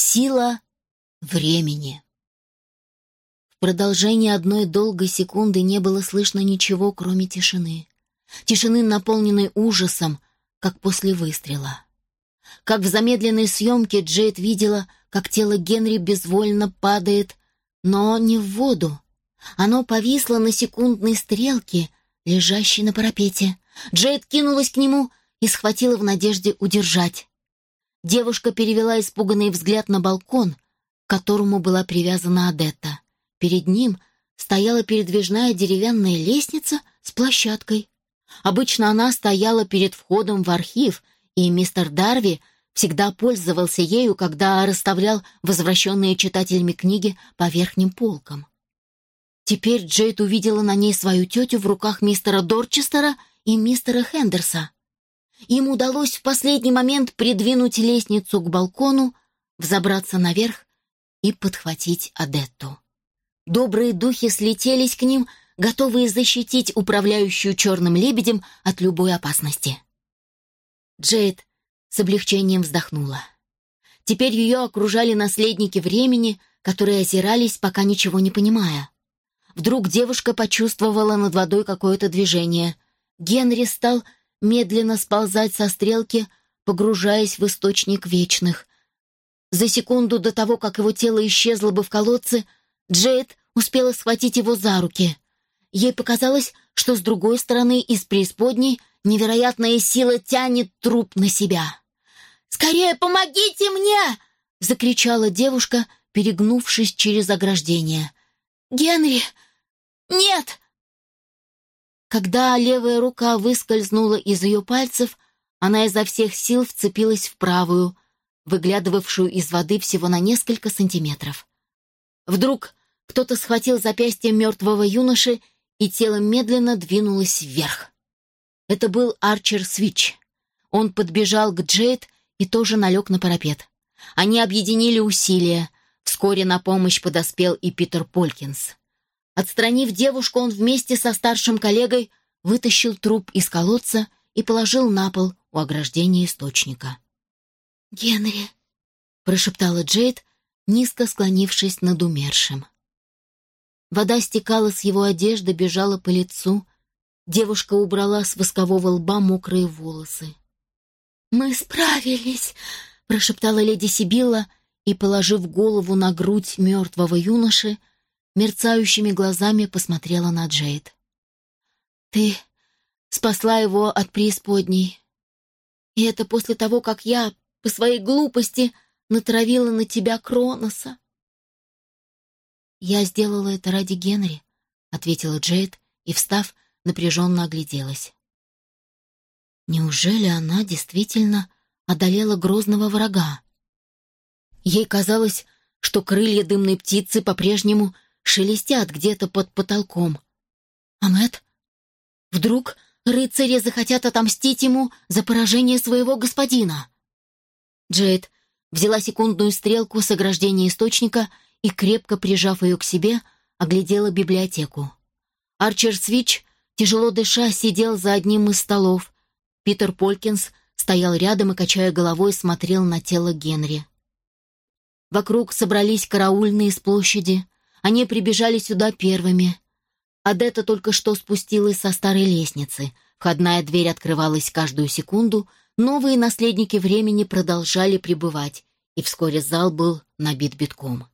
Сила времени. В продолжении одной долгой секунды не было слышно ничего, кроме тишины. Тишины, наполненной ужасом, как после выстрела. Как в замедленной съемке Джейд видела, как тело Генри безвольно падает, но не в воду. Оно повисло на секундной стрелке, лежащей на парапете. Джейд кинулась к нему и схватила в надежде удержать. Девушка перевела испуганный взгляд на балкон, к которому была привязана Адетта. Перед ним стояла передвижная деревянная лестница с площадкой. Обычно она стояла перед входом в архив, и мистер Дарви всегда пользовался ею, когда расставлял возвращенные читателями книги по верхним полкам. Теперь Джейд увидела на ней свою тетю в руках мистера Дорчестера и мистера Хендерса. Им удалось в последний момент придвинуть лестницу к балкону, взобраться наверх и подхватить Адетту. Добрые духи слетелись к ним, готовые защитить управляющую черным лебедем от любой опасности. Джейд с облегчением вздохнула. Теперь ее окружали наследники времени, которые озирались, пока ничего не понимая. Вдруг девушка почувствовала над водой какое-то движение. Генри стал медленно сползать со стрелки, погружаясь в источник вечных. За секунду до того, как его тело исчезло бы в колодце, Джейд успела схватить его за руки. Ей показалось, что с другой стороны из преисподней невероятная сила тянет труп на себя. «Скорее помогите мне!» — закричала девушка, перегнувшись через ограждение. «Генри! Нет!» Когда левая рука выскользнула из ее пальцев, она изо всех сил вцепилась в правую, выглядывавшую из воды всего на несколько сантиметров. Вдруг кто-то схватил запястье мертвого юноши, и тело медленно двинулось вверх. Это был Арчер Свич. Он подбежал к Джейд и тоже налег на парапет. Они объединили усилия. Вскоре на помощь подоспел и Питер Полькинс. Отстранив девушку, он вместе со старшим коллегой вытащил труп из колодца и положил на пол у ограждения источника. «Генри», — прошептала Джейд, низко склонившись над умершим. Вода стекала с его одежды, бежала по лицу. Девушка убрала с воскового лба мокрые волосы. «Мы справились», — прошептала леди Сибилла и, положив голову на грудь мертвого юноши, мерцающими глазами посмотрела на Джейд. «Ты спасла его от преисподней. И это после того, как я, по своей глупости, натравила на тебя Кроноса». «Я сделала это ради Генри», — ответила Джейд и, встав, напряженно огляделась. Неужели она действительно одолела грозного врага? Ей казалось, что крылья дымной птицы по-прежнему шелестят где-то под потолком. А Мэтт? Вдруг рыцари захотят отомстить ему за поражение своего господина? Джейд взяла секундную стрелку с ограждения источника и, крепко прижав ее к себе, оглядела библиотеку. Арчер Свич, тяжело дыша, сидел за одним из столов. Питер Полькинс стоял рядом и, качая головой, смотрел на тело Генри. Вокруг собрались караульные с площади — они прибежали сюда первыми. Адетта только что спустилась со старой лестницы. Входная дверь открывалась каждую секунду. Новые наследники времени продолжали пребывать, и вскоре зал был набит битком.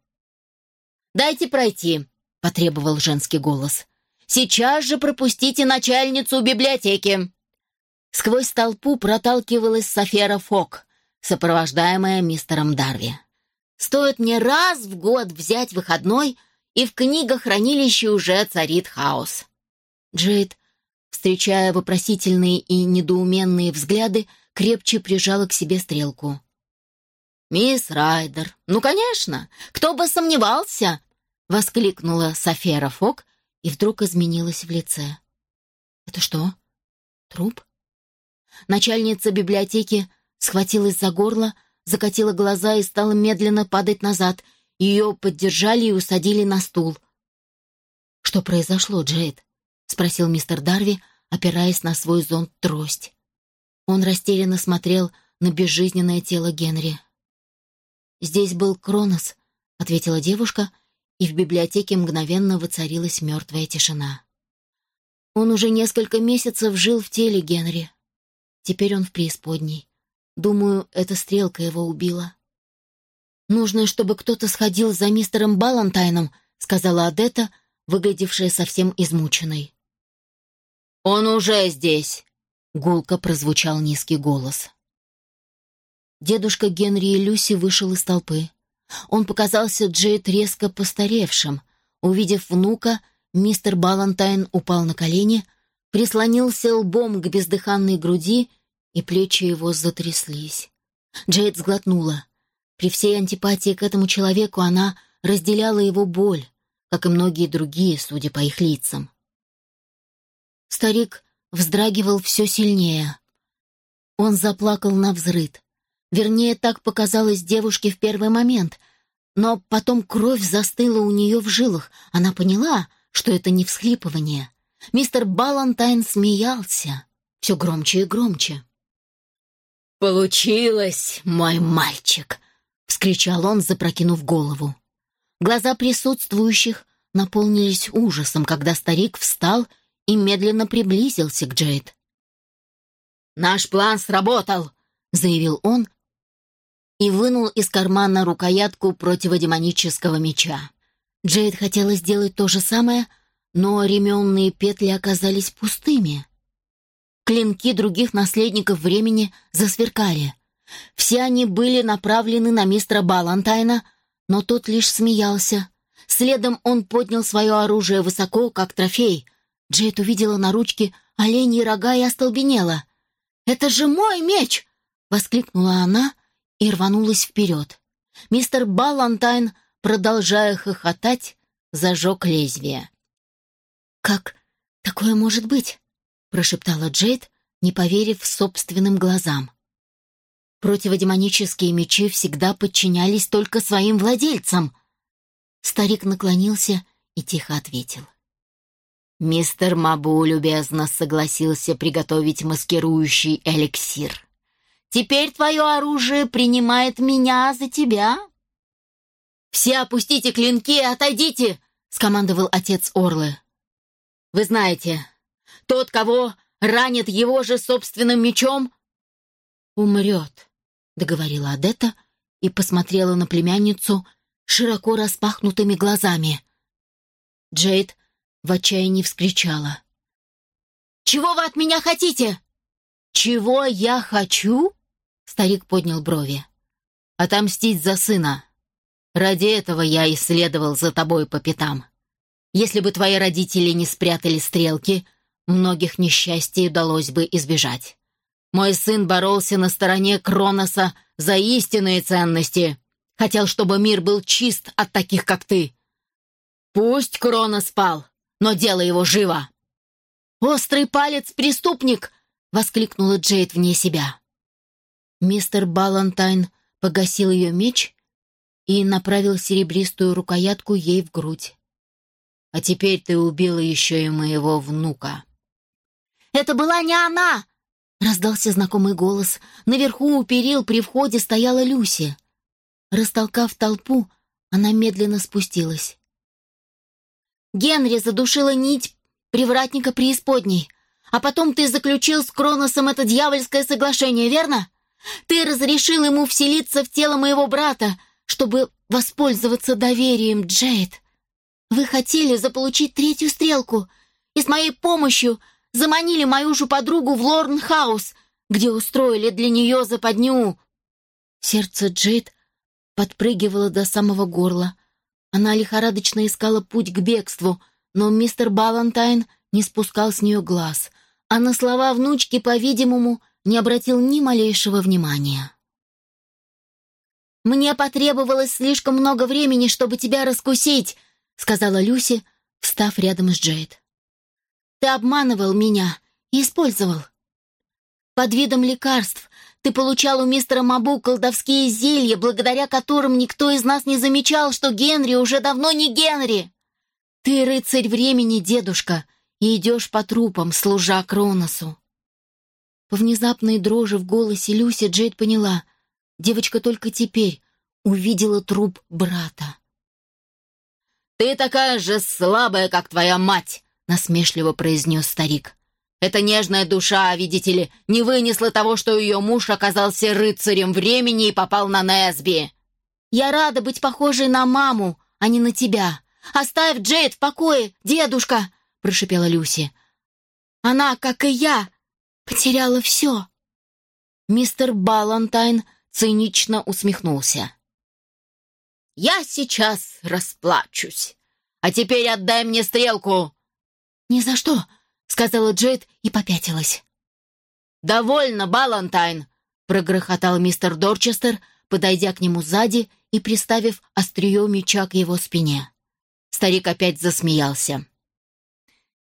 «Дайте пройти», — потребовал женский голос. «Сейчас же пропустите начальницу библиотеки». Сквозь толпу проталкивалась Софера Фок, сопровождаемая мистером Дарви. «Стоит мне раз в год взять выходной», и в книгохранилище уже царит хаос. Джейд, встречая вопросительные и недоуменные взгляды, крепче прижала к себе стрелку. «Мисс Райдер, ну, конечно, кто бы сомневался!» — воскликнула Софера Фок и вдруг изменилась в лице. «Это что, труп?» Начальница библиотеки схватилась за горло, закатила глаза и стала медленно падать назад, ее поддержали и усадили на стул. «Что произошло, Джейд?» — спросил мистер Дарви, опираясь на свой зонт-трость. Он растерянно смотрел на безжизненное тело Генри. здесь был Кронос», — ответила девушка, и в библиотеке мгновенно воцарилась мертвая тишина. «Он уже несколько месяцев жил в теле Генри. Теперь он в преисподней. Думаю, эта стрелка его убила». «Нужно, чтобы кто-то сходил за мистером Балантайном», — сказала Адетта, выглядевшая совсем измученной. «Он уже здесь!» — гулко прозвучал низкий голос. Дедушка Генри и Люси вышел из толпы. Он показался Джейд резко постаревшим. Увидев внука, мистер Балантайн упал на колени, прислонился лбом к бездыханной груди, и плечи его затряслись. Джейд сглотнула. При всей антипатии к этому человеку она разделяла его боль, как и многие другие, судя по их лицам. Старик вздрагивал все сильнее. Он заплакал на взрыд. Вернее, так показалось девушке в первый момент. Но потом кровь застыла у нее в жилах. Она поняла, что это не всхлипывание. Мистер Балантайн смеялся. Все громче и громче. «Получилось, мой мальчик!» — вскричал он, запрокинув голову. Глаза присутствующих наполнились ужасом, когда старик встал и медленно приблизился к Джейд. «Наш план сработал!» — заявил он и вынул из кармана рукоятку противодемонического меча. Джейд хотела сделать то же самое, но ременные петли оказались пустыми. Клинки других наследников времени засверкали. Все они были направлены на мистера Балантайна, но тот лишь смеялся. Следом он поднял свое оружие высоко, как трофей. Джейд увидела на ручке оленьи рога и остолбенела. «Это же мой меч!» — воскликнула она и рванулась вперед. Мистер Балантайн, продолжая хохотать, зажег лезвие. «Как такое может быть?» — прошептала Джейд, не поверив собственным глазам. Противодемонические мечи всегда подчинялись только своим владельцам. Старик наклонился и тихо ответил. Мистер Мабу любезно согласился приготовить маскирующий эликсир. Теперь твое оружие принимает меня за тебя. «Все опустите клинки и отойдите!» — скомандовал отец Орлы. «Вы знаете, тот, кого ранит его же собственным мечом, умрет», — договорила Адетта и посмотрела на племянницу широко распахнутыми глазами. Джейд в отчаянии вскричала. «Чего вы от меня хотите?» «Чего я хочу?» Старик поднял брови. «Отомстить за сына. Ради этого я и следовал за тобой по пятам. Если бы твои родители не спрятали стрелки, многих несчастий удалось бы избежать. Мой сын боролся на стороне Кроноса за истинные ценности. Хотел, чтобы мир был чист от таких, как ты. Пусть Кронос спал, но дело его живо». «Острый палец, преступник!» — воскликнула Джейд вне себя. Мистер Балантайн погасил ее меч и направил серебристую рукоятку ей в грудь. «А теперь ты убила еще и моего внука». «Это была не она!» — раздался знакомый голос. Наверху у перил при входе стояла Люси. Растолкав толпу, она медленно спустилась. «Генри задушила нить привратника преисподней, а потом ты заключил с Кроносом это дьявольское соглашение, верно?» Ты разрешил ему вселиться в тело моего брата, чтобы воспользоваться доверием, Джейд. Вы хотели заполучить третью стрелку и с моей помощью заманили мою же подругу в Лорнхаус, где устроили для нее западню». Сердце Джейд подпрыгивало до самого горла. Она лихорадочно искала путь к бегству, но мистер Балантайн не спускал с нее глаз, а на слова внучки, по-видимому, не обратил ни малейшего внимания. «Мне потребовалось слишком много времени, чтобы тебя раскусить», — сказала Люси, встав рядом с Джейд. «Ты обманывал меня и использовал. Под видом лекарств ты получал у мистера Мабу колдовские зелья, благодаря которым никто из нас не замечал, что Генри уже давно не Генри. Ты рыцарь времени, дедушка, и идешь по трупам, служа Кроносу. По внезапной дрожи в голосе Люси Джейд поняла. Девочка только теперь, увидела труп брата. «Ты такая же слабая, как твоя мать!» — насмешливо произнес старик. «Эта нежная душа, видите ли, не вынесла того, что ее муж оказался рыцарем времени и попал на Несби!» «Я рада быть похожей на маму, а не на тебя. Оставь Джейд в покое, дедушка!» — прошипела Люси. «Она, как и я, потеряла все!» Мистер Балантайн цинично усмехнулся. «Я сейчас расплачусь. А теперь отдай мне стрелку!» «Ни за что!» — сказала Джейд и попятилась. «Довольно, Балантайн!» — прогрохотал мистер Дорчестер, подойдя к нему сзади и приставив острие меча к его спине. Старик опять засмеялся.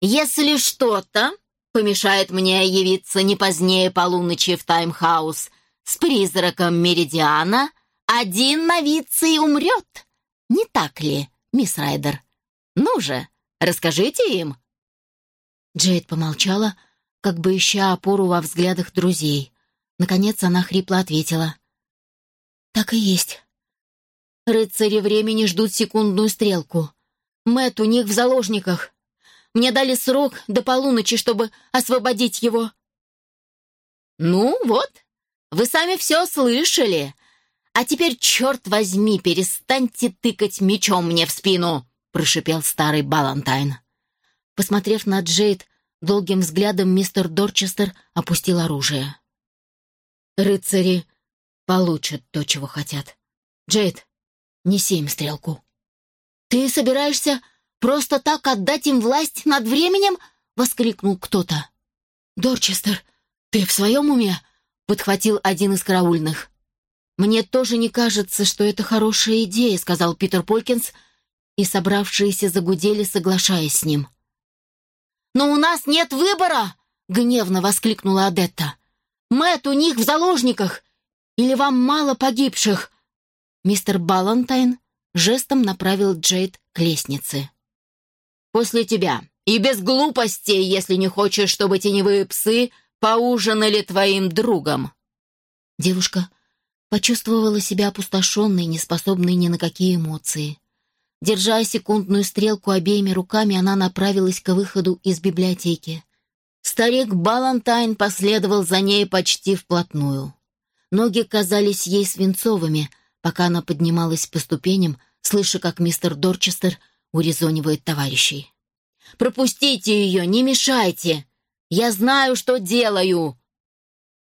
«Если что-то помешает мне явиться не позднее полуночи в Таймхаус с призраком Меридиана, один новицей умрет. Не так ли, мисс Райдер? Ну же, расскажите им». Джейд помолчала, как бы ища опору во взглядах друзей. Наконец она хрипло ответила. «Так и есть. Рыцари времени ждут секундную стрелку. Мэт у них в заложниках. Мне дали срок до полуночи, чтобы освободить его». «Ну вот, вы сами все слышали. А теперь, черт возьми, перестаньте тыкать мечом мне в спину!» — прошипел старый Балантайн. Посмотрев на Джейд, долгим взглядом мистер Дорчестер опустил оружие. «Рыцари получат то, чего хотят. Джейд, неси им стрелку». «Ты собираешься просто так отдать им власть над временем?» — воскликнул кто-то. «Дорчестер, ты в своем уме?» — подхватил один из караульных. «Мне тоже не кажется, что это хорошая идея», — сказал Питер Полькинс, и собравшиеся загудели, соглашаясь с ним. «Но у нас нет выбора!» — гневно воскликнула Адетта. Мэт у них в заложниках! Или вам мало погибших?» Мистер Балантайн жестом направил Джейд к лестнице. «После тебя. И без глупостей, если не хочешь, чтобы теневые псы поужинали твоим другом». Девушка почувствовала себя опустошенной, неспособной ни на какие эмоции. Держа секундную стрелку обеими руками, она направилась к выходу из библиотеки. Старик Балантайн последовал за ней почти вплотную. Ноги казались ей свинцовыми, пока она поднималась по ступеням, слыша, как мистер Дорчестер урезонивает товарищей. «Пропустите ее, не мешайте! Я знаю, что делаю!»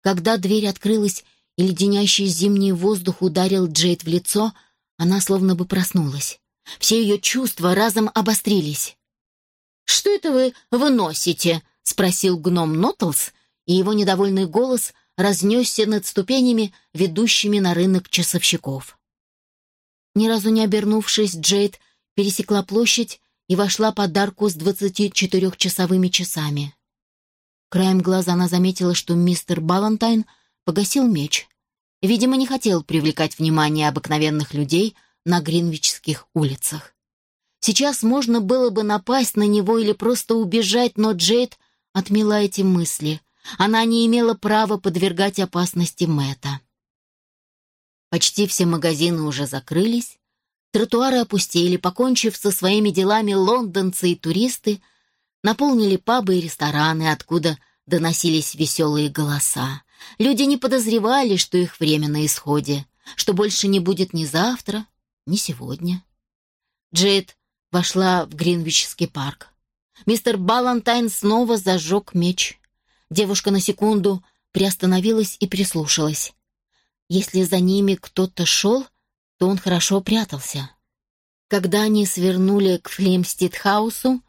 Когда дверь открылась и леденящий зимний воздух ударил Джейд в лицо, она словно бы проснулась. Все ее чувства разом обострились. «Что это вы выносите?» — спросил гном Нотлс, и его недовольный голос разнесся над ступенями, ведущими на рынок часовщиков. Ни разу не обернувшись, Джейд пересекла площадь и вошла под арку с двадцати четырехчасовыми часами. Краем глаза она заметила, что мистер Балантайн погасил меч. Видимо, не хотел привлекать внимание обыкновенных людей — на Гринвичских улицах. Сейчас можно было бы напасть на него или просто убежать, но Джейд отмела эти мысли. Она не имела права подвергать опасности Мэтта. Почти все магазины уже закрылись, тротуары опустели, покончив со своими делами лондонцы и туристы, наполнили пабы и рестораны, откуда доносились веселые голоса. Люди не подозревали, что их время на исходе, что больше не будет ни завтра, не сегодня. Джейд вошла в Гринвичский парк. Мистер Балантайн снова зажег меч. Девушка на секунду приостановилась и прислушалась. Если за ними кто-то шел, то он хорошо прятался. Когда они свернули к Флемстит-хаусу,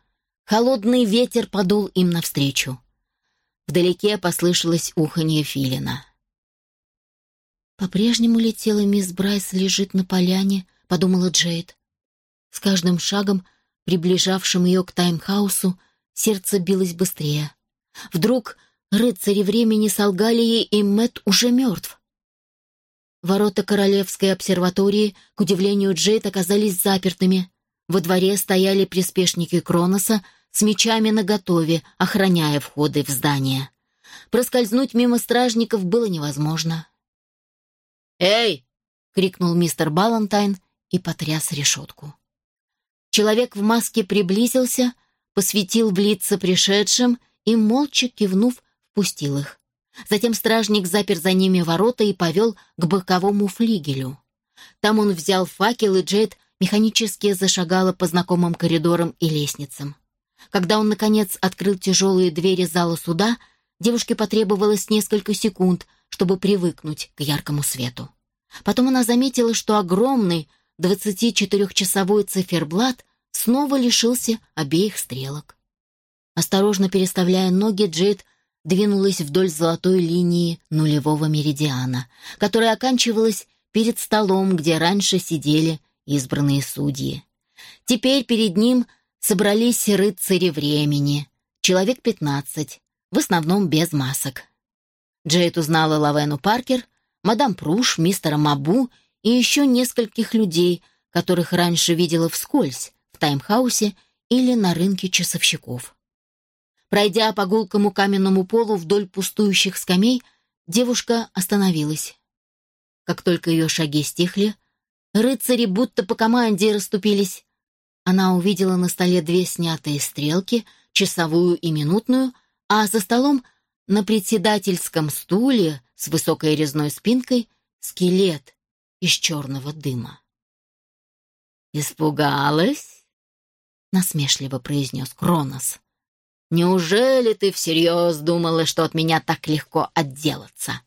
холодный ветер подул им навстречу. Вдалеке послышалось уханье филина. По-прежнему летела мисс Брайс лежит на поляне, — подумала Джейд. С каждым шагом, приближавшим ее к таймхаусу, сердце билось быстрее. Вдруг рыцари времени солгали ей, и Мэт уже мертв. Ворота Королевской обсерватории, к удивлению Джейд, оказались запертыми. Во дворе стояли приспешники Кроноса с мечами наготове, охраняя входы в здание. Проскользнуть мимо стражников было невозможно. «Эй, — крикнул мистер Балантайн и потряс решетку. Человек в маске приблизился, посветил в лица пришедшим и, молча кивнув, впустил их. Затем стражник запер за ними ворота и повел к боковому флигелю. Там он взял факел, и Джейд механически зашагала по знакомым коридорам и лестницам. Когда он, наконец, открыл тяжелые двери зала суда, девушке потребовалось несколько секунд, чтобы привыкнуть к яркому свету. Потом она заметила, что огромный 24-часовой циферблат снова лишился обеих стрелок. Осторожно переставляя ноги, Джейд двинулась вдоль золотой линии нулевого меридиана, которая оканчивалась перед столом, где раньше сидели избранные судьи. Теперь перед ним собрались рыцари времени, человек пятнадцать, в основном без масок. Джейд узнала Лавену Паркер, мадам Пруш, мистера Мабу и еще нескольких людей, которых раньше видела вскользь в таймхаусе или на рынке часовщиков. Пройдя по гулкому каменному полу вдоль пустующих скамей, девушка остановилась. Как только ее шаги стихли, рыцари будто по команде расступились. Она увидела на столе две снятые стрелки, часовую и минутную, а за столом на председательском стуле с высокой резной спинкой скелет из черного дыма. «Испугалась?» — насмешливо произнес Кронос. Неужели ты всерьез думала, что от меня так легко отделаться?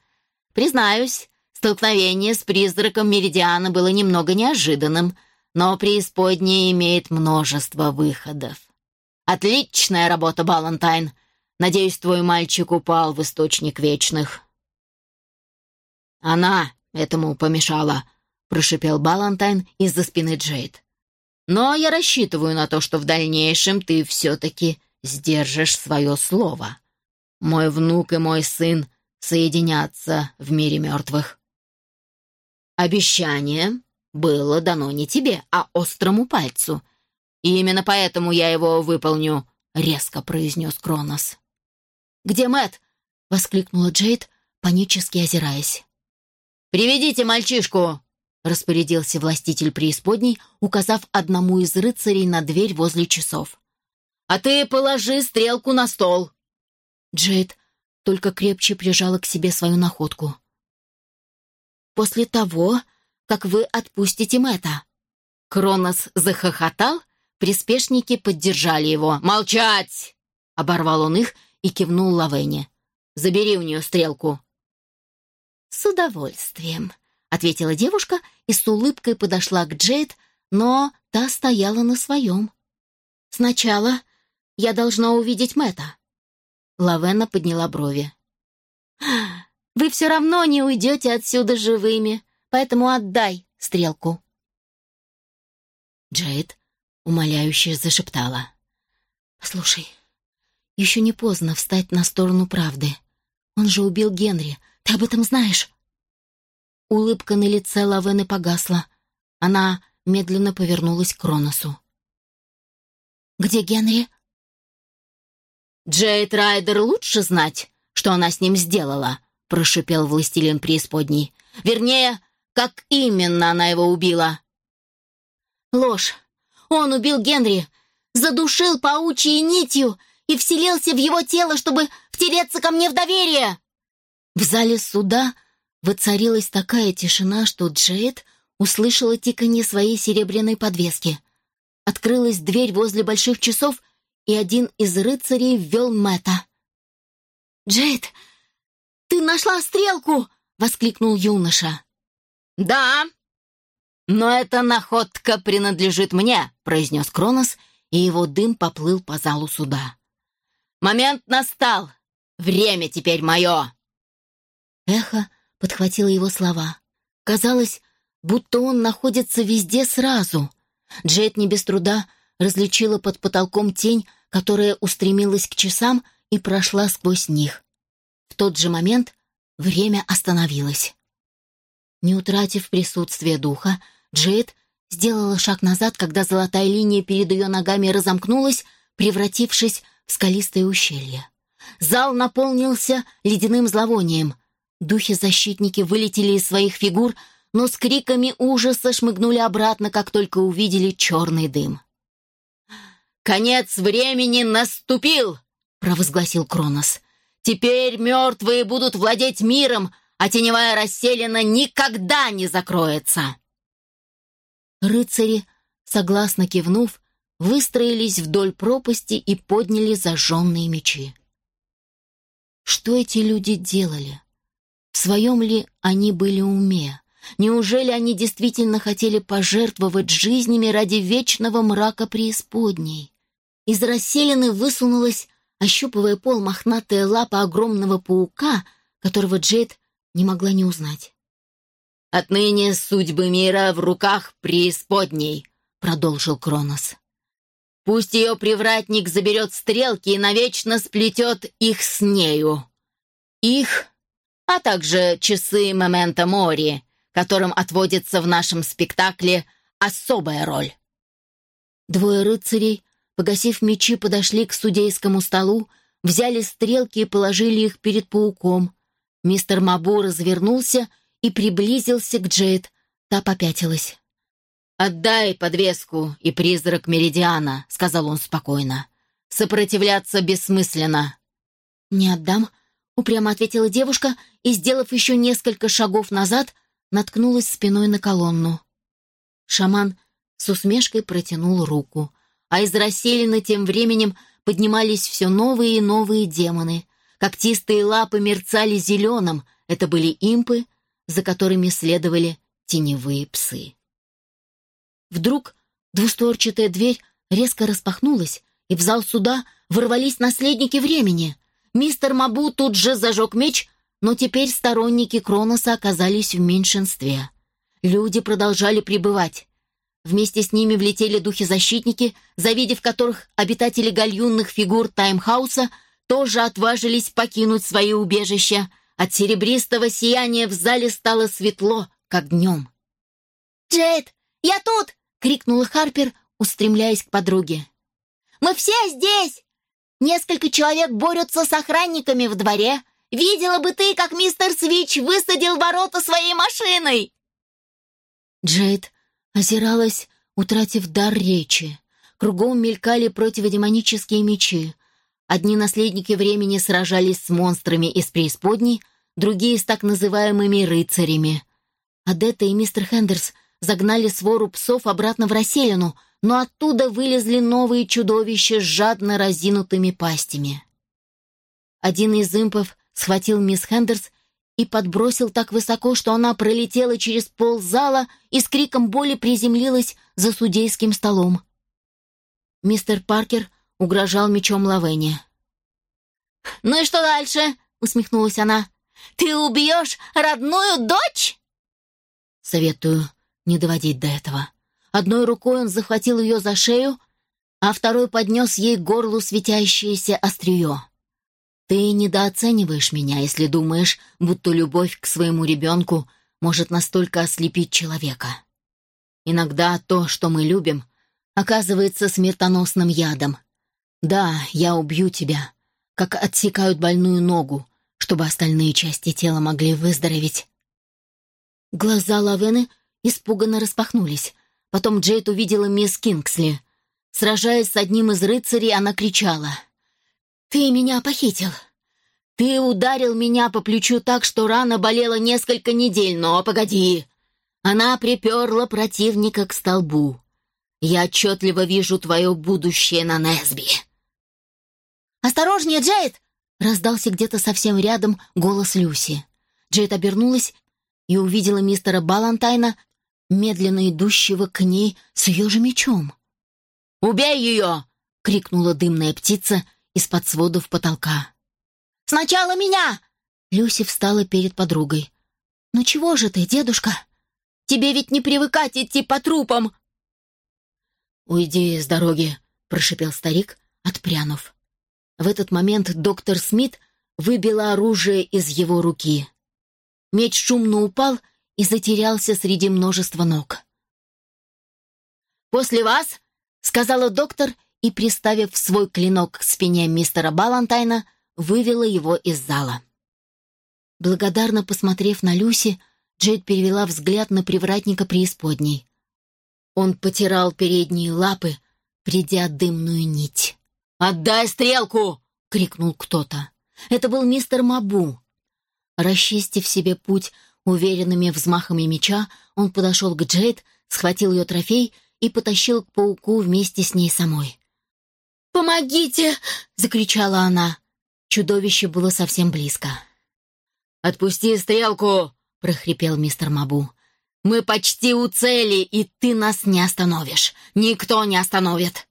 Признаюсь, столкновение с призраком Меридиана было немного неожиданным, но преисподняя имеет множество выходов. Отличная работа, Балантайн. Надеюсь, твой мальчик упал в источник вечных. Она этому помешала, прошипел Балантайн из-за спины Джейд. Но я рассчитываю на то, что в дальнейшем ты все-таки сдержишь свое слово. Мой внук и мой сын соединятся в мире мертвых. Обещание было дано не тебе, а острому пальцу. И именно поэтому я его выполню, — резко произнес Кронос. «Где Мэт? воскликнула Джейд, панически озираясь. «Приведите мальчишку!» — распорядился властитель преисподней, указав одному из рыцарей на дверь возле часов. А ты положи стрелку на стол!» Джейд только крепче прижала к себе свою находку. «После того, как вы отпустите Мэтта». Кронос захохотал, приспешники поддержали его. «Молчать!» — оборвал он их и кивнул Лавене. «Забери у нее стрелку». «С удовольствием», — ответила девушка и с улыбкой подошла к Джейд, но та стояла на своем. «Сначала я должна увидеть Мэтта». Лавена подняла брови. «Вы все равно не уйдете отсюда живыми, поэтому отдай стрелку». Джейд умоляюще зашептала. «Послушай, еще не поздно встать на сторону правды. Он же убил Генри, ты об этом знаешь?» Улыбка на лице Лавены погасла. Она медленно повернулась к Кроносу. «Где Генри?» «Джейд Райдер лучше знать, что она с ним сделала», — прошипел властелин преисподней. «Вернее, как именно она его убила». «Ложь! Он убил Генри, задушил паучьей нитью и вселился в его тело, чтобы втереться ко мне в доверие!» В зале суда воцарилась такая тишина, что Джейд услышала тиканье своей серебряной подвески. Открылась дверь возле больших часов, и один из рыцарей ввел Мэтта. «Джейд, ты нашла стрелку!» — воскликнул юноша. «Да, но эта находка принадлежит мне», — произнес Кронос, и его дым поплыл по залу суда. «Момент настал! Время теперь мое!» Эхо подхватило его слова. Казалось, будто он находится везде сразу. Джейд не без труда различила под потолком тень, которая устремилась к часам и прошла сквозь них. В тот же момент время остановилось. Не утратив присутствие духа, Джейд сделала шаг назад, когда золотая линия перед ее ногами разомкнулась, превратившись в скалистое ущелье. Зал наполнился ледяным зловонием. Духи-защитники вылетели из своих фигур, но с криками ужаса шмыгнули обратно, как только увидели черный дым. «Конец времени наступил!» — провозгласил Кронос. «Теперь мертвые будут владеть миром, а теневая расселена никогда не закроется!» Рыцари, согласно кивнув, выстроились вдоль пропасти и подняли зажженные мечи. Что эти люди делали? Своем ли они были уме? Неужели они действительно хотели пожертвовать жизнями ради вечного мрака преисподней? Из расселены высунулась, ощупывая пол, мохнатая лапа огромного паука, которого Джейд не могла не узнать. «Отныне судьбы мира в руках преисподней», — продолжил Кронос. «Пусть ее привратник заберет стрелки и навечно сплетет их с нею. Их, а также часы Мемента Мори, которым отводится в нашем спектакле особая роль». Двое рыцарей, погасив мечи, подошли к судейскому столу, взяли стрелки и положили их перед пауком. Мистер Мабу развернулся и приблизился к Джейд. Та попятилась. «Отдай подвеску и призрак Меридиана», — сказал он спокойно. «Сопротивляться бессмысленно». «Не отдам», — упрямо ответила девушка и, сделав еще несколько шагов назад, наткнулась спиной на колонну. Шаман с усмешкой протянул руку, а из расселины тем временем поднимались все новые и новые демоны. Когтистые лапы мерцали зеленым, это были импы, за которыми следовали теневые псы. Вдруг двустворчатая дверь резко распахнулась, и в зал суда ворвались наследники времени. Мистер Мабу тут же зажег меч, но теперь сторонники Кроноса оказались в меньшинстве. Люди продолжали пребывать. Вместе с ними влетели духи-защитники, завидев которых обитатели гальюнных фигур Таймхауса тоже отважились покинуть свои убежища — от серебристого сияния в зале стало светло, как днем. «Джейд, я тут!» — крикнула Харпер, устремляясь к подруге. «Мы все здесь! Несколько человек борются с охранниками в дворе. Видела бы ты, как мистер Свич высадил ворота своей машиной!» Джейд озиралась, утратив дар речи. Кругом мелькали противодемонические мечи. Одни наследники времени сражались с монстрами из преисподней, другие с так называемыми рыцарями. Адетта и мистер Хендерс загнали свору псов обратно в расселину, но оттуда вылезли новые чудовища с жадно разинутыми пастями. Один из импов схватил мисс Хендерс и подбросил так высоко, что она пролетела через пол зала и с криком боли приземлилась за судейским столом. Мистер Паркер угрожал мечом Лавене. «Ну и что дальше?» — усмехнулась она. «Ты убьешь родную дочь?» «Советую не доводить до этого». Одной рукой он захватил ее за шею, а второй поднес ей к горлу светящееся острие. «Ты недооцениваешь меня, если думаешь, будто любовь к своему ребенку может настолько ослепить человека. Иногда то, что мы любим, оказывается смертоносным ядом, да, я убью тебя, как отсекают больную ногу, чтобы остальные части тела могли выздороветь. Глаза Лавены испуганно распахнулись. Потом Джейд увидела мисс Кингсли. Сражаясь с одним из рыцарей, она кричала. «Ты меня похитил! Ты ударил меня по плечу так, что рана болела несколько недель, но погоди!» Она приперла противника к столбу. «Я отчетливо вижу твое будущее на Несби!» «Осторожнее, Джейд!» — раздался где-то совсем рядом голос Люси. Джейд обернулась и увидела мистера Балантайна, медленно идущего к ней с ее же мечом. «Убей ее!» — крикнула дымная птица из-под сводов потолка. «Сначала меня!» Люси встала перед подругой. «Ну чего же ты, дедушка? Тебе ведь не привыкать идти по трупам!» «Уйди с дороги!» — прошипел старик, отпрянув. В этот момент доктор Смит выбила оружие из его руки. Меч шумно упал и затерялся среди множества ног. «После вас», — сказала доктор, и, приставив свой клинок к спине мистера Балантайна, вывела его из зала. Благодарно посмотрев на Люси, Джейд перевела взгляд на привратника преисподней. Он потирал передние лапы, придя дымную нить. «Отдай стрелку!» — крикнул кто-то. Это был мистер Мабу. Расчистив себе путь уверенными взмахами меча, он подошел к Джейд, схватил ее трофей и потащил к пауку вместе с ней самой. «Помогите!» — закричала она. Чудовище было совсем близко. «Отпусти стрелку!» — прохрипел мистер Мабу. «Мы почти у цели, и ты нас не остановишь. Никто не остановит!»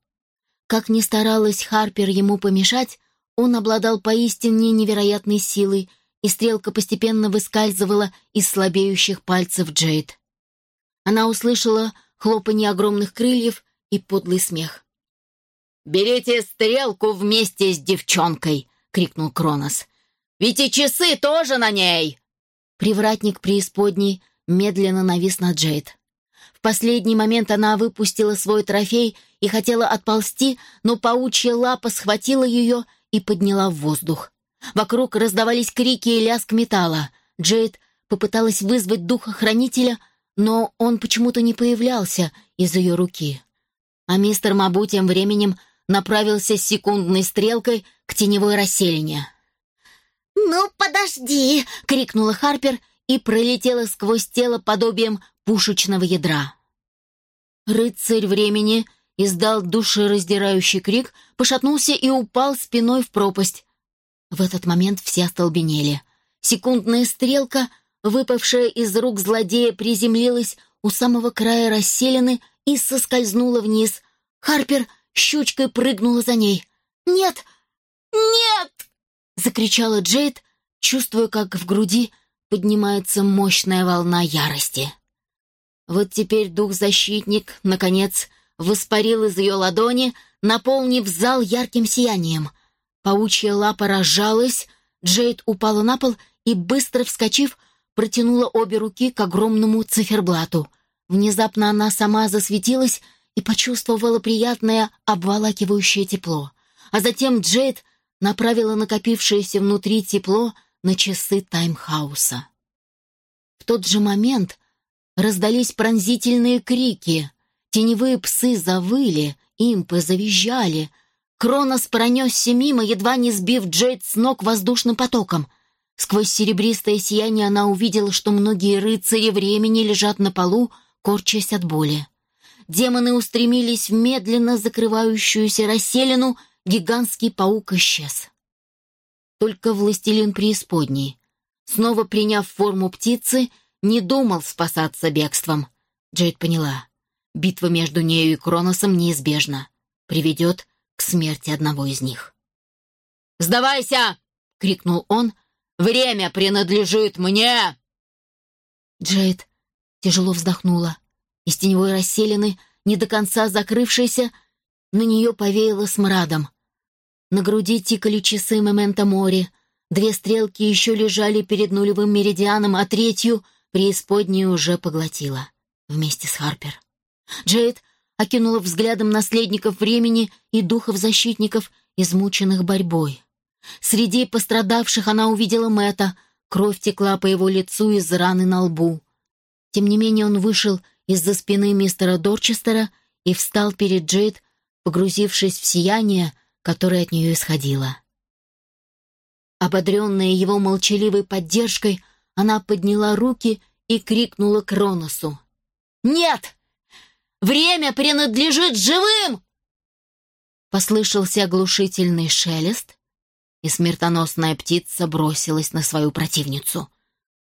Как ни старалась Харпер ему помешать, он обладал поистине невероятной силой, и стрелка постепенно выскальзывала из слабеющих пальцев Джейд. Она услышала хлопанье огромных крыльев и подлый смех. «Берите стрелку вместе с девчонкой!» — крикнул Кронос. «Ведь и часы тоже на ней!» Привратник преисподней медленно навис на Джейд. В последний момент она выпустила свой трофей и хотела отползти, но паучья лапа схватила ее и подняла в воздух. Вокруг раздавались крики и лязг металла. Джейд попыталась вызвать духа хранителя, но он почему-то не появлялся из ее руки. А мистер Мабу тем временем направился секундной стрелкой к теневой расселине. «Ну, подожди!» — крикнула Харпер и пролетела сквозь тело подобием пушечного ядра. Рыцарь времени издал душераздирающий крик, пошатнулся и упал спиной в пропасть. В этот момент все остолбенели. Секундная стрелка, выпавшая из рук злодея, приземлилась у самого края расселены и соскользнула вниз. Харпер щучкой прыгнула за ней. «Нет! Нет!» — закричала Джейд, чувствуя, как в груди поднимается мощная волна ярости. Вот теперь дух-защитник, наконец, воспарил из ее ладони, наполнив зал ярким сиянием. Паучья лапа разжалась, Джейд упала на пол и, быстро вскочив, протянула обе руки к огромному циферблату. Внезапно она сама засветилась и почувствовала приятное обволакивающее тепло. А затем Джейд направила накопившееся внутри тепло на часы таймхауса. В тот же момент раздались пронзительные крики. Теневые псы завыли, импы завизжали. Кронос пронесся мимо, едва не сбив Джейд с ног воздушным потоком. Сквозь серебристое сияние она увидела, что многие рыцари времени лежат на полу, корчась от боли. Демоны устремились в медленно закрывающуюся расселину, гигантский паук исчез. Только властелин преисподней, снова приняв форму птицы, не думал спасаться бегством. Джейд поняла. Битва между нею и Кроносом неизбежна. Приведет к смерти одного из них. «Сдавайся!» — крикнул он. «Время принадлежит мне!» Джейд тяжело вздохнула. Из теневой расселены, не до конца закрывшейся, на нее повеяло смрадом. На груди тикали часы момента мори. Две стрелки еще лежали перед нулевым меридианом, а третью преисподнюю уже поглотила. Вместе с Харпер. Джейд окинула взглядом наследников времени и духов-защитников, измученных борьбой. Среди пострадавших она увидела Мэтта, кровь текла по его лицу из раны на лбу. Тем не менее он вышел из-за спины мистера Дорчестера и встал перед Джейд, погрузившись в сияние, которое от нее исходило. Ободренная его молчаливой поддержкой, она подняла руки и крикнула Кроносу. «Нет! Время принадлежит живым!» Послышался оглушительный шелест, и смертоносная птица бросилась на свою противницу.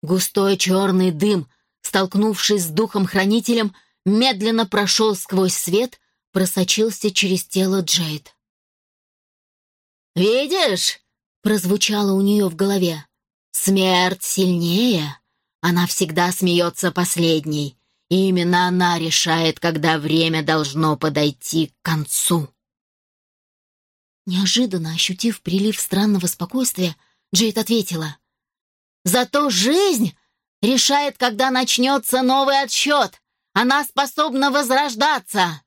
Густой черный дым, столкнувшись с духом-хранителем, медленно прошел сквозь свет, просочился через тело Джейд. «Видишь?» — прозвучало у нее в голове. «Смерть сильнее. Она всегда смеется последней. И именно она решает, когда время должно подойти к концу». Неожиданно ощутив прилив странного спокойствия, Джейд ответила. «Зато жизнь решает, когда начнется новый отсчет. Она способна возрождаться!»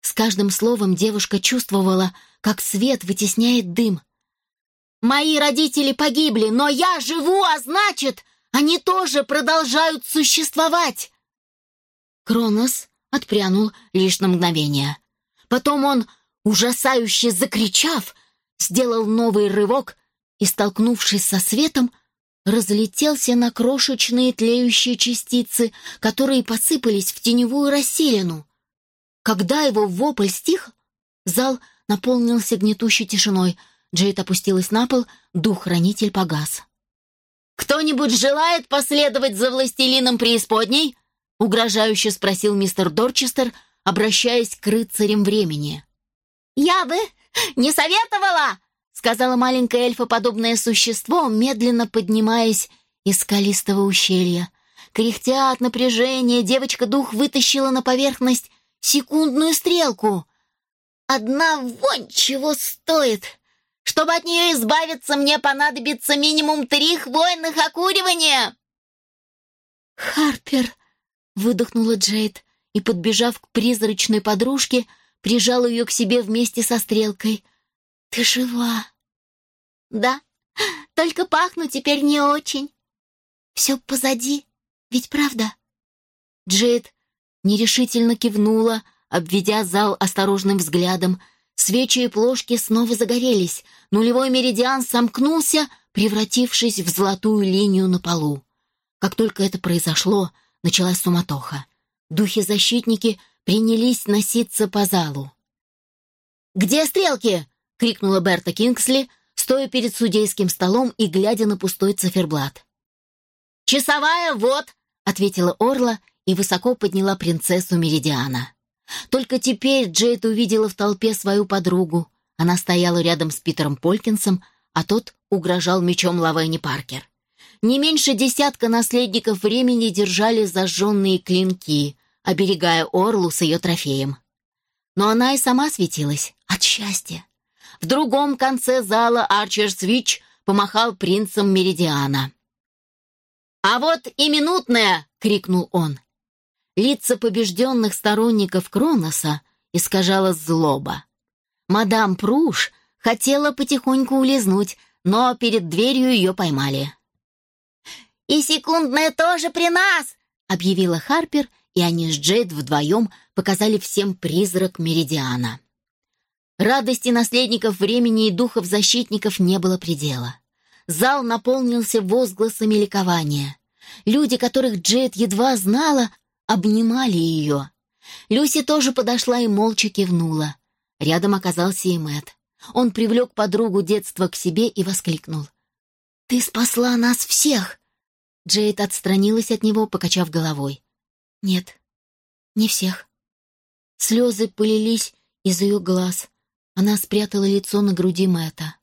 С каждым словом девушка чувствовала, как свет вытесняет дым. «Мои родители погибли, но я живу, а значит, Они тоже продолжают существовать!» Кронос отпрянул лишь на мгновение. Потом он, ужасающе закричав, сделал новый рывок и, столкнувшись со светом, разлетелся на крошечные тлеющие частицы, которые посыпались в теневую расселину. Когда его вопль стих, зал наполнился гнетущей тишиной. Джейд опустилась на пол, дух-хранитель погас. «Кто-нибудь желает последовать за властелином преисподней?» — угрожающе спросил мистер Дорчестер, обращаясь к рыцарям времени. «Я бы не советовала!» — сказала маленькое эльфоподобное существо, медленно поднимаясь из скалистого ущелья. Кряхтя от напряжения, девочка-дух вытащила на поверхность секундную стрелку. «Одна вонь чего стоит! Чтобы от нее избавиться, мне понадобится минимум три хвойных окуривания!» «Харпер!» — выдохнула Джейд и, подбежав к призрачной подружке, прижала ее к себе вместе со стрелкой. «Ты жива?» «Да, только пахну теперь не очень. Все позади, ведь правда?» Джейд нерешительно кивнула, обведя зал осторожным взглядом. Свечи и плошки снова загорелись. Нулевой меридиан сомкнулся, превратившись в золотую линию на полу. Как только это произошло, началась суматоха. Духи-защитники принялись носиться по залу. «Где стрелки?» — крикнула Берта Кингсли, стоя перед судейским столом и глядя на пустой циферблат. «Часовая, вот!» — ответила Орла и высоко подняла принцессу Меридиана. Только теперь Джейд увидела в толпе свою подругу. Она стояла рядом с Питером Полькинсом, а тот угрожал мечом Лавенни Паркер. Не меньше десятка наследников времени держали зажженные клинки, оберегая Орлу с ее трофеем. Но она и сама светилась от счастья. В другом конце зала Арчер Свич помахал принцем Меридиана. «А вот и минутная!» — крикнул он. Лица побежденных сторонников Кроноса искажала злоба. Мадам Пруш хотела потихоньку улизнуть, но перед дверью ее поймали. «И секундная тоже при нас!» — объявила Харпер, и они с Джейд вдвоем показали всем призрак Меридиана. Радости наследников времени и духов-защитников не было предела. Зал наполнился возгласами ликования. Люди, которых Джейд едва знала, обнимали ее. Люси тоже подошла и молча кивнула. Рядом оказался и Мэтт. Он привлек подругу детства к себе и воскликнул. «Ты спасла нас всех!» Джейд отстранилась от него, покачав головой. «Нет, не всех». Слезы полились из ее глаз. Она спрятала лицо на груди Мэтта.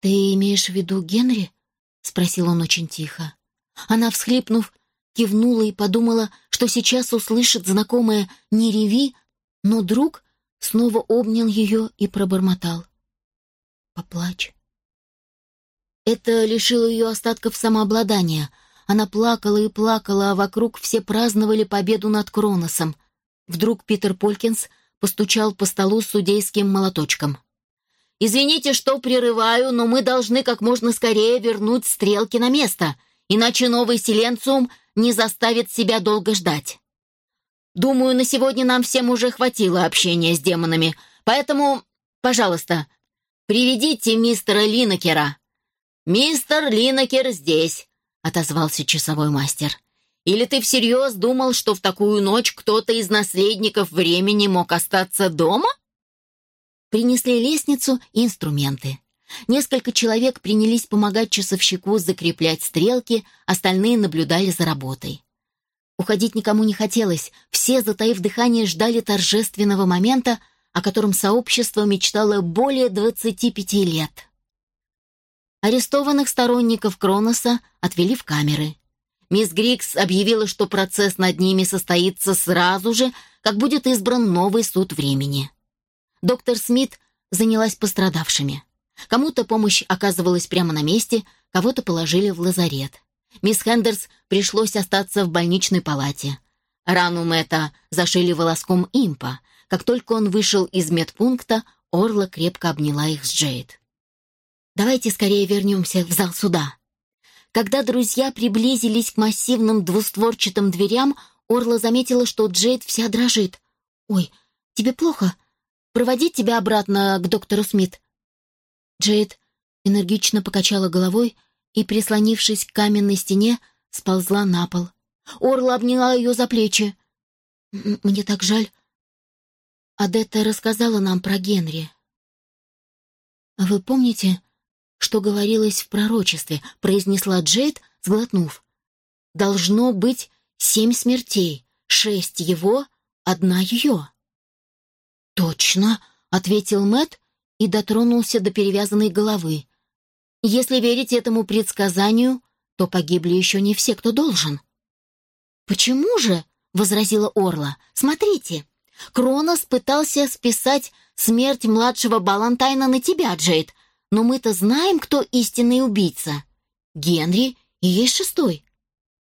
«Ты имеешь в виду Генри?» — спросил он очень тихо. Она, всхлипнув, кивнула и подумала, что сейчас услышит знакомое «не реви», но друг снова обнял ее и пробормотал. «Поплачь». Это лишило ее остатков самообладания. Она плакала и плакала, а вокруг все праздновали победу над Кроносом. Вдруг Питер Полькинс постучал по столу судейским молоточком. «Извините, что прерываю, но мы должны как можно скорее вернуть стрелки на место, иначе новый Силенциум не заставит себя долго ждать. Думаю, на сегодня нам всем уже хватило общения с демонами, поэтому, пожалуйста, приведите мистера Линокера». «Мистер Линокер здесь», — отозвался часовой мастер. «Или ты всерьез думал, что в такую ночь кто-то из наследников времени мог остаться дома?» Принесли лестницу и инструменты. Несколько человек принялись помогать часовщику закреплять стрелки, остальные наблюдали за работой. Уходить никому не хотелось, все, затаив дыхание, ждали торжественного момента, о котором сообщество мечтало более 25 лет. Арестованных сторонников Кроноса отвели в камеры. Мисс Грикс объявила, что процесс над ними состоится сразу же, как будет избран новый суд времени. Доктор Смит занялась пострадавшими. Кому-то помощь оказывалась прямо на месте, кого-то положили в лазарет. Мисс Хендерс пришлось остаться в больничной палате. Рану Мэтта зашили волоском импа. Как только он вышел из медпункта, Орла крепко обняла их с Джейд. «Давайте скорее вернемся в зал суда». Когда друзья приблизились к массивным двустворчатым дверям, Орла заметила, что Джейд вся дрожит. «Ой, тебе плохо? Проводить тебя обратно к доктору Смит?» Джейд энергично покачала головой и, прислонившись к каменной стене, сползла на пол. Орла обняла ее за плечи. «Мне так жаль. Адетта рассказала нам про Генри». «А вы помните, что говорилось в пророчестве?» — произнесла Джейд, сглотнув. «Должно быть семь смертей, шесть его, одна ее». «Точно», — ответил Мэт и дотронулся до перевязанной головы. «Если верить этому предсказанию, то погибли еще не все, кто должен». «Почему же?» — возразила Орла. «Смотрите, Кронос пытался списать смерть младшего Балантайна на тебя, Джейд, но мы-то знаем, кто истинный убийца. Генри и есть шестой.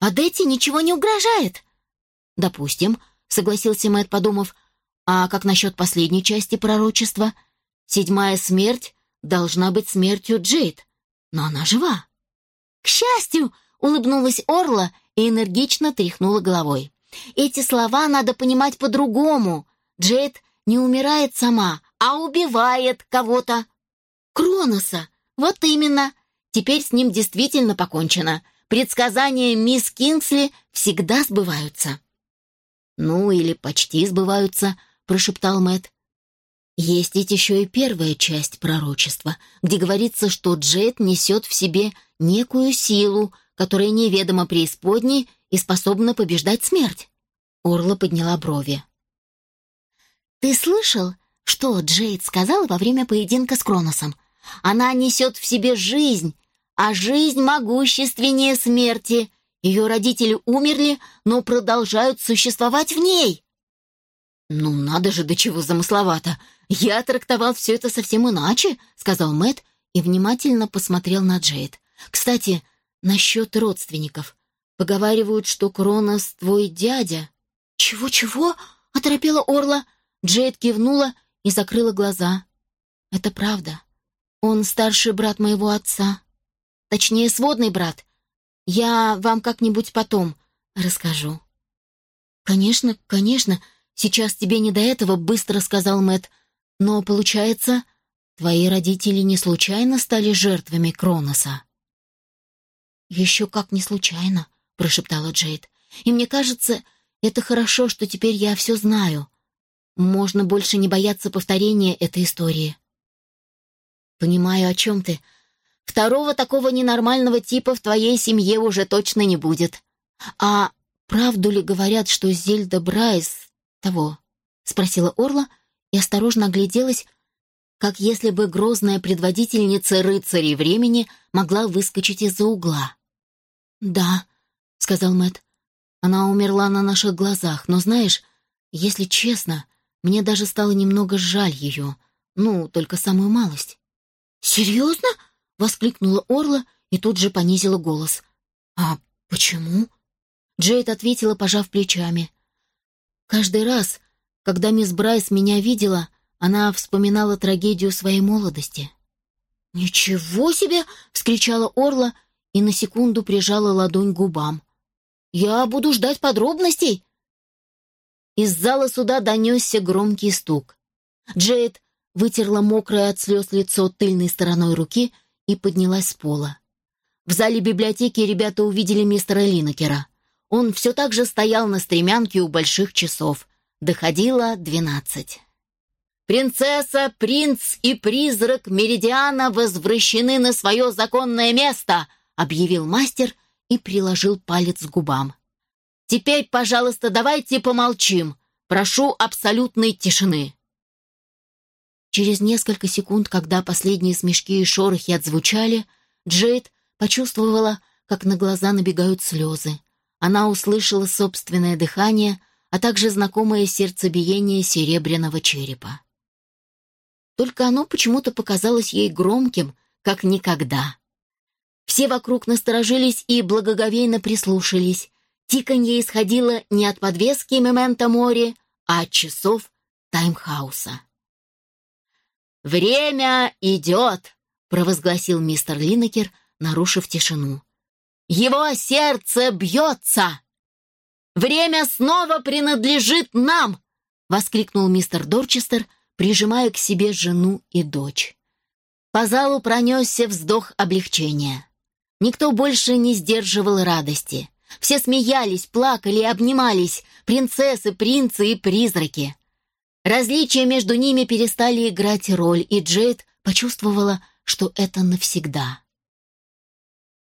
А Детти ничего не угрожает». «Допустим», — согласился Мэтт, подумав, «а как насчет последней части пророчества? Седьмая смерть должна быть смертью Джейд, но она жива». «К счастью!» — улыбнулась Орла и энергично тряхнула головой. «Эти слова надо понимать по-другому. Джейд не умирает сама, а убивает кого-то. Кроноса! Вот именно! Теперь с ним действительно покончено. Предсказания мисс Кингсли всегда сбываются». «Ну, или почти сбываются», — прошептал Мэтт. Есть ведь еще и первая часть пророчества, где говорится, что Джет несет в себе некую силу, которая неведома преисподней и способна побеждать смерть. Орла подняла брови. «Ты слышал, что Джейд сказала во время поединка с Кроносом? Она несет в себе жизнь, а жизнь могущественнее смерти. Ее родители умерли, но продолжают существовать в ней». «Ну, надо же, до чего замысловато! Я трактовал все это совсем иначе», — сказал Мэт и внимательно посмотрел на Джейд. «Кстати, насчет родственников. Поговаривают, что Кронос твой дядя». «Чего-чего?» — оторопела Орла. Джейд кивнула и закрыла глаза. «Это правда. Он старший брат моего отца. Точнее, сводный брат. Я вам как-нибудь потом расскажу». «Конечно, конечно. Сейчас тебе не до этого», — быстро сказал Мэт. «Но, получается, твои родители не случайно стали жертвами Кроноса?» «Еще как не случайно», — прошептала Джейд. «И мне кажется, это хорошо, что теперь я все знаю. Можно больше не бояться повторения этой истории». «Понимаю, о чем ты. Второго такого ненормального типа в твоей семье уже точно не будет. А правду ли говорят, что Зельда Брайс того?» — спросила Орла и осторожно огляделась, как если бы грозная предводительница рыцарей времени могла выскочить из-за угла. «Да», — сказал Мэт. «Она умерла на наших глазах, но знаешь, если честно, мне даже стало немного жаль ее, ну, только самую малость». «Серьезно?» — воскликнула Орла и тут же понизила голос. «А почему?» Джейд ответила, пожав плечами. Каждый раз, когда мисс Брайс меня видела, она вспоминала трагедию своей молодости. «Ничего себе!» — вскричала Орла и на секунду прижала ладонь к губам. «Я буду ждать подробностей!» Из зала суда донесся громкий стук. Джейд вытерла мокрое от слез лицо тыльной стороной руки и поднялась с пола. В зале библиотеки ребята увидели мистера Линнекера. Он все так же стоял на стремянке у больших часов. Доходило двенадцать. «Принцесса, принц и призрак Меридиана возвращены на свое законное место!» — объявил мастер и приложил палец к губам. «Теперь, пожалуйста, давайте помолчим. Прошу абсолютной тишины». Через несколько секунд, когда последние смешки и шорохи отзвучали, Джейд почувствовала, как на глаза набегают слезы. Она услышала собственное дыхание, а также знакомое сердцебиение серебряного черепа. Только оно почему-то показалось ей громким, как никогда. Все вокруг насторожились и благоговейно прислушались. Тиканье исходило не от подвески Мементо Мори, а от часов таймхауса. «Время идет!» — провозгласил мистер Линнекер, нарушив тишину. Его сердце бьется! Время снова принадлежит нам!» — воскликнул мистер Дорчестер, прижимая к себе жену и дочь. По залу пронесся вздох облегчения. Никто больше не сдерживал радости. Все смеялись, плакали и обнимались, принцессы, принцы и призраки. Различия между ними перестали играть роль, и Джейд почувствовала, что это навсегда.